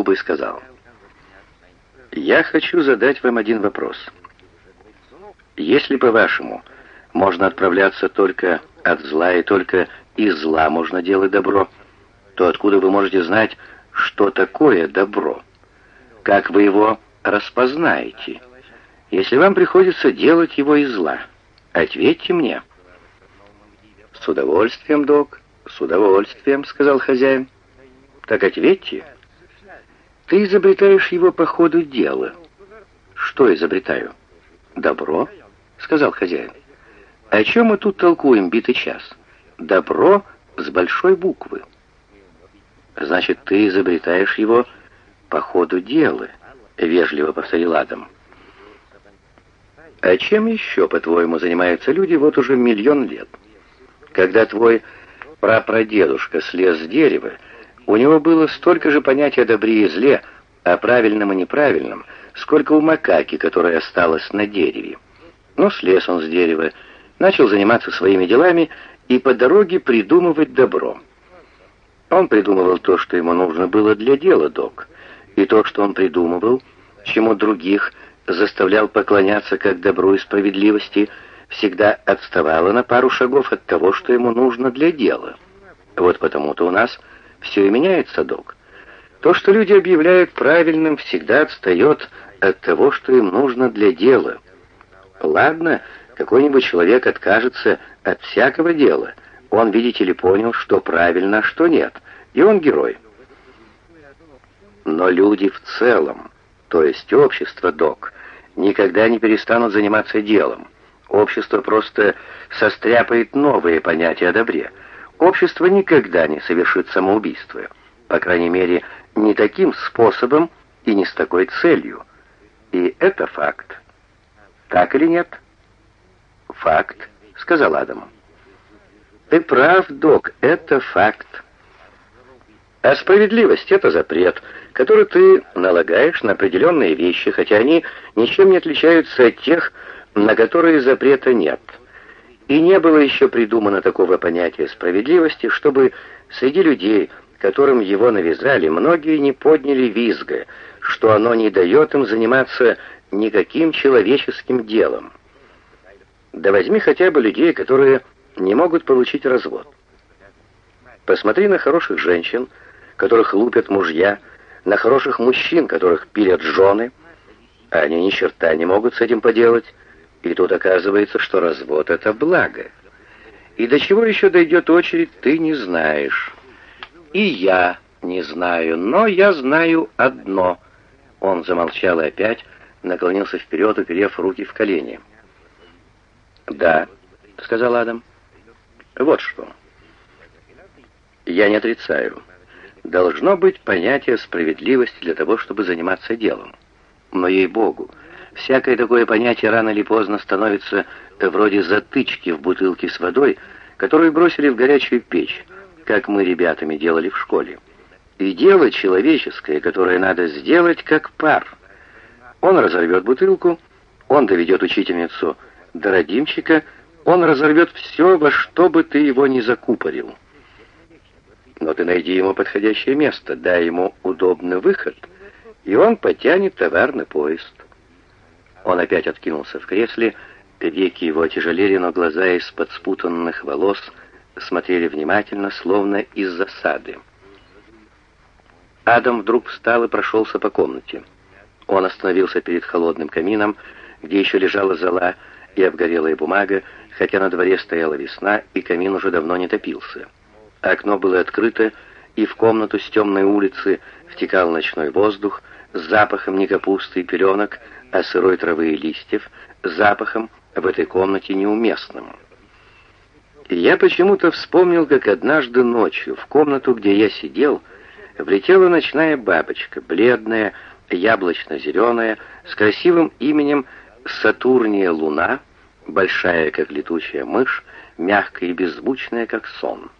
губы и сказал, «Я хочу задать вам один вопрос. Если, по-вашему, можно отправляться только от зла и только из зла можно делать добро, то откуда вы можете знать, что такое добро? Как вы его распознаете? Если вам приходится делать его из зла, ответьте мне». «С удовольствием, док, с удовольствием», — сказал хозяин. «Так ответьте». «Ты изобретаешь его по ходу дела». «Что изобретаю?» «Добро», — сказал хозяин. «О чем мы тут толкуем битый час?» «Добро с большой буквы». «Значит, ты изобретаешь его по ходу дела», — вежливо повторил Адам. «А чем еще, по-твоему, занимаются люди вот уже миллион лет?» Когда твой прапрадедушка слез с дерева, у него было столько же понятия о добре и зле, о правильном и неправильном, сколько у макаки, которая осталась на дереве. Но слез он с дерева, начал заниматься своими делами и по дороге придумывать добро. Он придумывал то, что ему нужно было для дела, док, и то, что он придумывал, чему других заставлял поклоняться как добру и справедливости – всегда отставала на пару шагов от того, что ему нужно для дела. Вот потому-то у нас все и меняется, док. То, что люди объявляют правильным, всегда отстает от того, что им нужно для дела. Ладно, какой-нибудь человек откажется от всякого дела. Он, видите ли, понял, что правильно, а что нет. И он герой. Но люди в целом, то есть общество, док, никогда не перестанут заниматься делом. Общество просто состряпает новые понятия о добре. Общество никогда не совершит самоубийство. По крайней мере, не таким способом и не с такой целью. И это факт. Так или нет? Факт, сказал Адам. Ты прав, док, это факт. А справедливость — это запрет, который ты налагаешь на определенные вещи, хотя они ничем не отличаются от тех, на которые запрета нет. И не было еще придумано такого понятия справедливости, чтобы среди людей, которым его навязали, многие не подняли визга, что оно не дает им заниматься никаким человеческим делом. Да возьми хотя бы людей, которые не могут получить развод. Посмотри на хороших женщин, которых лупят мужья, на хороших мужчин, которых пилят жены, а они ни черта не могут с этим поделать, и тут оказывается, что развод — это благо. И до чего еще дойдет очередь, ты не знаешь. И я не знаю, но я знаю одно. Он замолчал и опять наклонился вперед, уперев руки в колени. «Да», — сказал Адам. «Вот что. Я не отрицаю. Должно быть понятие справедливости для того, чтобы заниматься делом. Но, ей-богу, Всякое такое понятие рано или поздно становится вроде затычки в бутылке с водой, которую бросили в горячую печь, как мы ребятами делали в школе. И дело человеческое, которое надо сделать, как пар. Он разорвет бутылку, он доведет учительницу до родимчика, он разорвет все, во что бы ты его ни закупорил. Но ты найди ему подходящее место, дай ему удобный выход, и он потянет товар на поезд. Он опять откинулся в кресле, веки его отяжелели, но глаза из-под спутанных волос смотрели внимательно, словно из засады. Адам вдруг встал и прошелся по комнате. Он остановился перед холодным камином, где еще лежала зола и обгорелая бумага, хотя на дворе стояла весна, и камин уже давно не топился. Окно было открыто, и в комнату с темной улицы втекал ночной воздух запахом не капусты и пеленок, а сырой травы и листьев, запахом в этой комнате неуместным. Я почему-то вспомнил, как однажды ночью в комнату, где я сидел, влетела ночная бабочка, бледная, яблочно-зеленая, с красивым именем Сатурния Луна, большая, как летучая мышь, мягкая и беззвучная, как сон.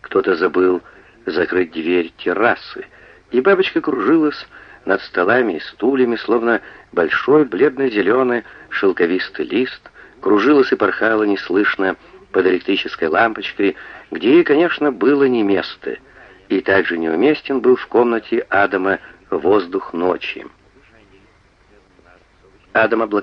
Кто-то забыл закрыть дверь террасы, и бабочка кружилась, над столами и стульями, словно большой бледно-зеленый шелковистый лист, кружилась и порхала неслышно под электрической лампочкой, где ей, конечно, было не место, и также неуместен был в комнате Адама воздух ночи. Адам облокотился